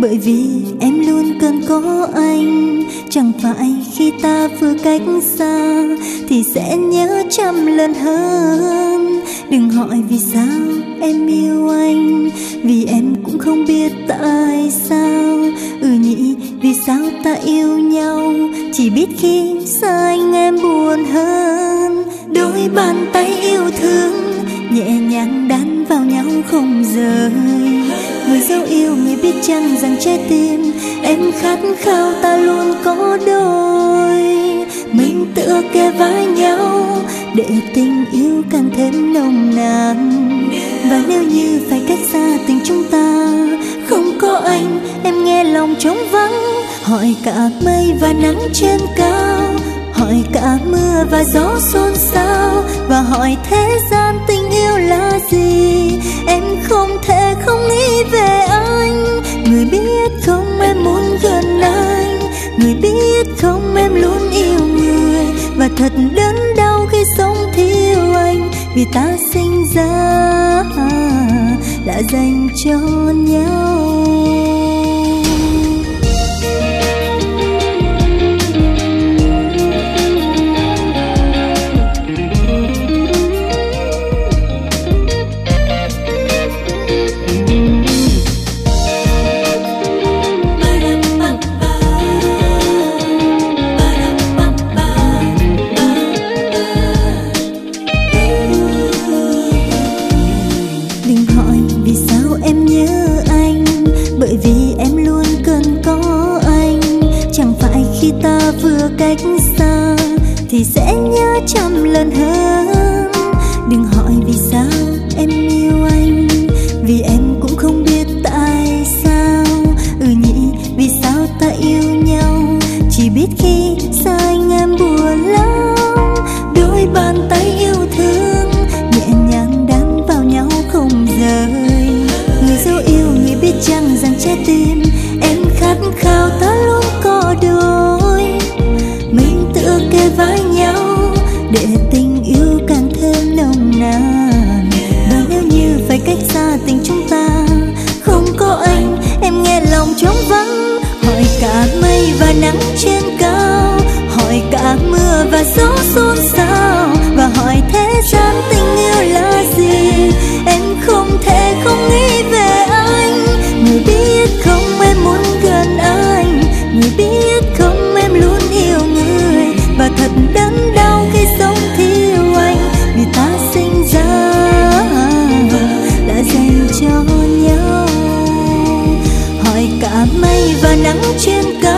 bởi vì em luôn cần có anh. Chẳng phải khi ta vừa cách xa thì sẽ nhớ trăm lần hơn. Đừng hỏi vì sao em yêu anh. Vì em cũng không biết tại sao. Ừ nhỉ, vì sao ta yêu nhau? Chỉ biết khi xa anh em buồn hơn. Đôi bàn tay yêu thương nhẹ nhàng đan vào nhau không rời người dấu yêu người biết chăng rằng trái tim em khát khao ta luôn có đôi. Mình tựa kề vai nhau để tình yêu càng thêm nồng nàn. Và nếu như phải cách xa tình chúng ta, không có anh, em nghe lòng trống vắng. Hỏi cả mây và nắng trên cao, hỏi cả mưa và gió xôn xao. Và hỏi thế gian tình biết không em luôn yêu người. Và thật đớn đau khi sống thiếu anh. Vì ta sinh ra đã dành cho nhau. Khi ta vừa cách xa thì sẽ nhớ trăm lần hơn. Nắng trên cao, hỏi cả mưa và gió xôn xao, và hỏi thế gian tình yêu là gì? Em không thể không nghĩ về anh. Người biết không em muốn gần anh. Người biết không em luôn yêu người. Và thật đớn đau khi sống thiếu anh. Vì ta sinh ra đã dành cho nhau. Hỏi cả mây và nắng trên cao